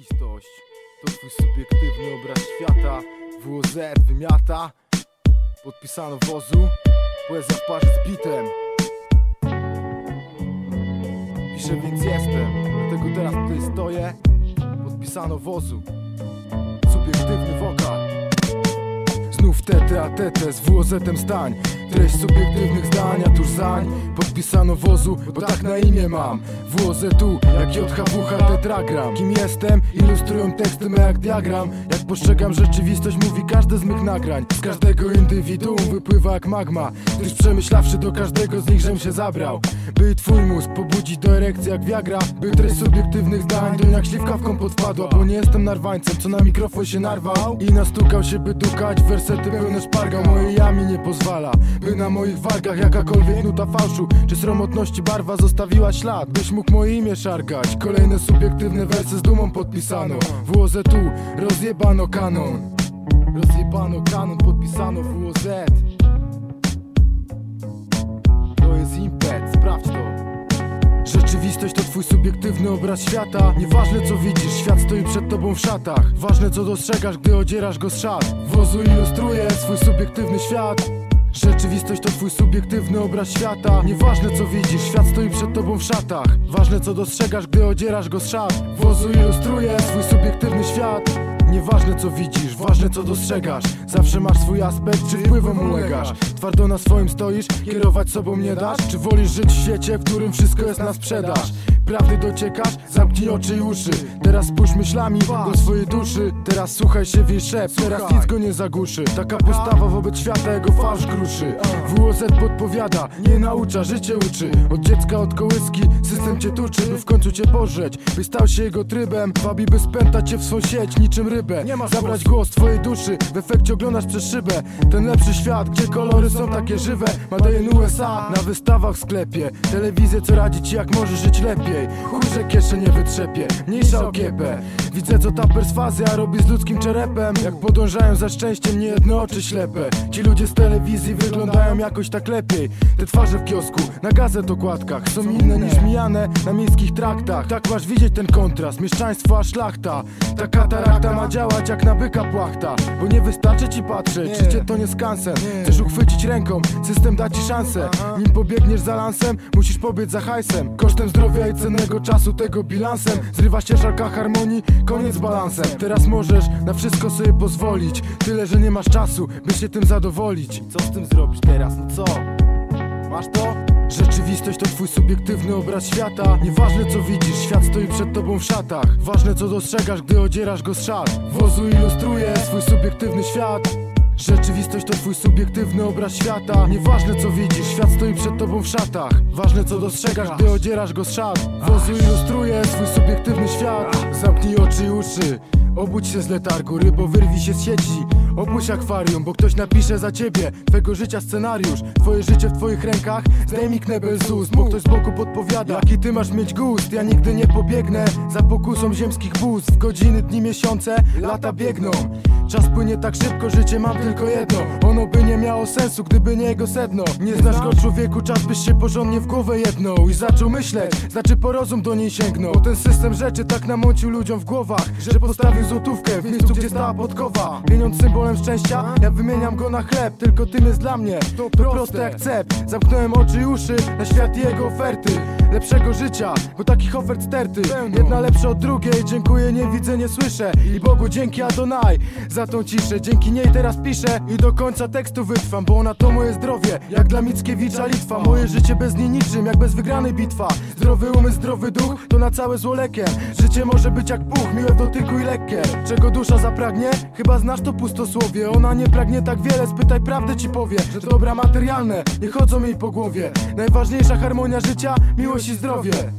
Rzeczywistość. To twój subiektywny obraz świata WOZ wymiata. Podpisano wozu Poezja w parze z bitem. Piszę więc jestem. Dlatego teraz tutaj stoję. Podpisano wozu Subiektywny wokal Znów tete a tete z WOZ-em stań. Treść subiektywnych zdań, a tuż zań. Podpisano wozu, bo tak na imię mam. WOZ tu, jak JHWH tetragram. Kim jestem? Ilustrują teksty me jak diagram. Jak postrzegam rzeczywistość, mówi każde z mych nagrań. Z każdego indywiduum wypływa jak magma. Gdyż przemyślawszy do każdego z nich, żem się zabrał. By twój mózg pobudzić do erekcji jak wiagra By treść subiektywnych zdań do jak śliwka w kompot wpadła Bo nie jestem narwańcem, co na mikrofon się narwał. I nastukał się, by dukać wersety pełne szparga. Moje jami nie pozwala by na moich wargach jakakolwiek nuta fałszu Czy sromotności barwa zostawiła ślad. Byś mógł moje imię szargać. Kolejne subiektywne wersy z dumą podpisano. WOZ tu rozjebano kanon. Rozjebano kanon, podpisano WOZ To jest impet, sprawdź to. Rzeczywistość to twój subiektywny obraz świata. Nieważne co widzisz, świat stoi przed tobą w szatach. Ważne co dostrzegasz, gdy odzierasz go z szat. Wozu ilustruje swój subiektywny świat. Rzeczywistość to twój subiektywny obraz świata. Nieważne co widzisz, świat stoi przed tobą w szatach. Ważne co dostrzegasz, gdy odzierasz go z szat. Wozu ilustruje swój subiektywny świat Nieważne co widzisz, ważne co dostrzegasz. Zawsze masz swój aspekt, czy wpływom ulegasz. Twardo na swoim stoisz, kierować sobą nie dasz? Czy wolisz żyć w świecie, w którym wszystko jest na sprzedaż Prawdy dociekasz? Zamknij oczy i uszy. Teraz spójrz myślami do swojej duszy. Teraz słuchaj się w jej szept, teraz nic go nie zagłuszy Taka postawa wobec świata jego fałsz kruszy. WOZ podpowiada, nie naucza, życie uczy. Od dziecka od kołyski, system cię tuczy By w końcu cię pożreć, by stał się jego trybem Wabi by spętać cię w swą sieć niczym rybę. Nie ma Zabrać głos twojej duszy, w efekcie oglądasz przez szybę. Ten lepszy świat, gdzie kolory są takie żywe Made USA, na wystawach w sklepie. Telewizję co radzi ci jak możesz żyć lepiej Chuj, że kieszeń nie wytrzepie, mniejsza o kiepę Widzę co ta perswazja robi z ludzkim czerepem. Jak podążają za szczęściem niejedne oczy ślepe. Ci ludzie z telewizji wyglądają jakoś tak lepiej. Te twarze w kiosku, na gazet okładkach Są inne niż mijane na miejskich traktach. Tak masz widzieć ten kontrast, mieszczaństwo a szlachta. Ta katarakta ma działać jak na byka płachta Bo nie wystarczy ci patrzeć, życie to nie skansen Chcesz uchwycić ręką, system da ci szansę. Nim pobiegniesz za lansem, musisz pobiec za hajsem. Kosztem zdrowia i cennego czasu tego bilansem. Zrywa się szalka harmonii, koniec z balansem. Teraz możesz na wszystko sobie pozwolić. Tyle, że nie masz czasu, by się tym zadowolić. Co z tym zrobić teraz, no co? Masz to? Rzeczywistość to twój subiektywny obraz świata. Nieważne co widzisz, świat stoi przed tobą w szatach. Ważne co dostrzegasz, gdy odzierasz go z szat. Wozu ilustruje swój subiektywny świat Rzeczywistość to twój subiektywny obraz świata. Nieważne co widzisz, świat stoi przed tobą w szatach. Ważne co dostrzegasz, gdy odzierasz go z szat. Wozu ilustruje swój subiektywny świat. Zamknij oczy i uszy Obudź się z letargu, rybo wyrwij się z sieci Opuść akwarium, bo ktoś napisze za ciebie Twego życia scenariusz, twoje życie w twoich rękach Zdejmij knebel z ust, bo ktoś z boku podpowiada. Jaki ty masz mieć gust, ja nigdy nie pobiegnę Za pokusą ziemskich bóstw. Godziny, dni, miesiące, lata biegną. Czas płynie tak szybko, życie mam tylko jedno. Ono by nie miało sensu, gdyby nie jego sedno. Nie znasz go człowieku, czas byś się porządnie w głowę jedną I zaczął myśleć, znaczy po rozum do niej sięgnął. Bo ten system rzeczy tak namącił ludziom w głowach Że postawił złotówkę w miejscu, gdzie stała podkowa. Pieniądz symbolem szczęścia, ja wymieniam go na chleb Tylko tym jest dla mnie, to proste jak cep. Zamknąłem oczy i uszy na świat i jego oferty Lepszego życia, bo takich ofert sterty. Jedna lepsza od drugiej, dziękuję, nie widzę, nie słyszę. I Bogu dzięki Adonai za tą ciszę Dzięki niej teraz piszę. I do końca tekstu wytrwam Bo ona to moje zdrowie, jak dla Mickiewicza Litwa. Moje życie bez niej niczym, jak bez wygranej bitwa. Zdrowy umysł, zdrowy duch, to na całe zło Życie może być jak puch, miłe dotyku i lekkie. Czego dusza zapragnie? Chyba znasz to pustosłowie. Ona nie pragnie tak wiele, spytaj prawdę ci powie Że dobra materialne, nie chodzą jej po głowie. Najważniejsza harmonia życia, miłość zdrowie